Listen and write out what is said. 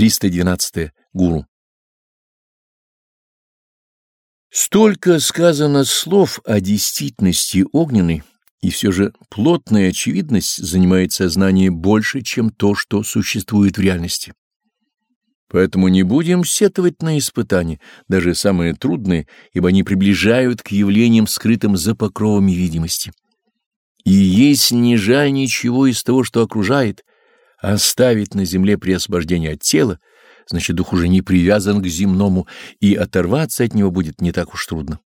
312. Гуру. Столько сказано слов о действительности огненной, и все же плотная очевидность занимает сознание больше, чем то, что существует в реальности. Поэтому не будем сетовать на испытания, даже самые трудные, ибо они приближают к явлениям, скрытым за покровами видимости. И есть не жаль ничего из того, что окружает, оставить на земле при освобождении от тела, значит, дух уже не привязан к земному, и оторваться от него будет не так уж трудно.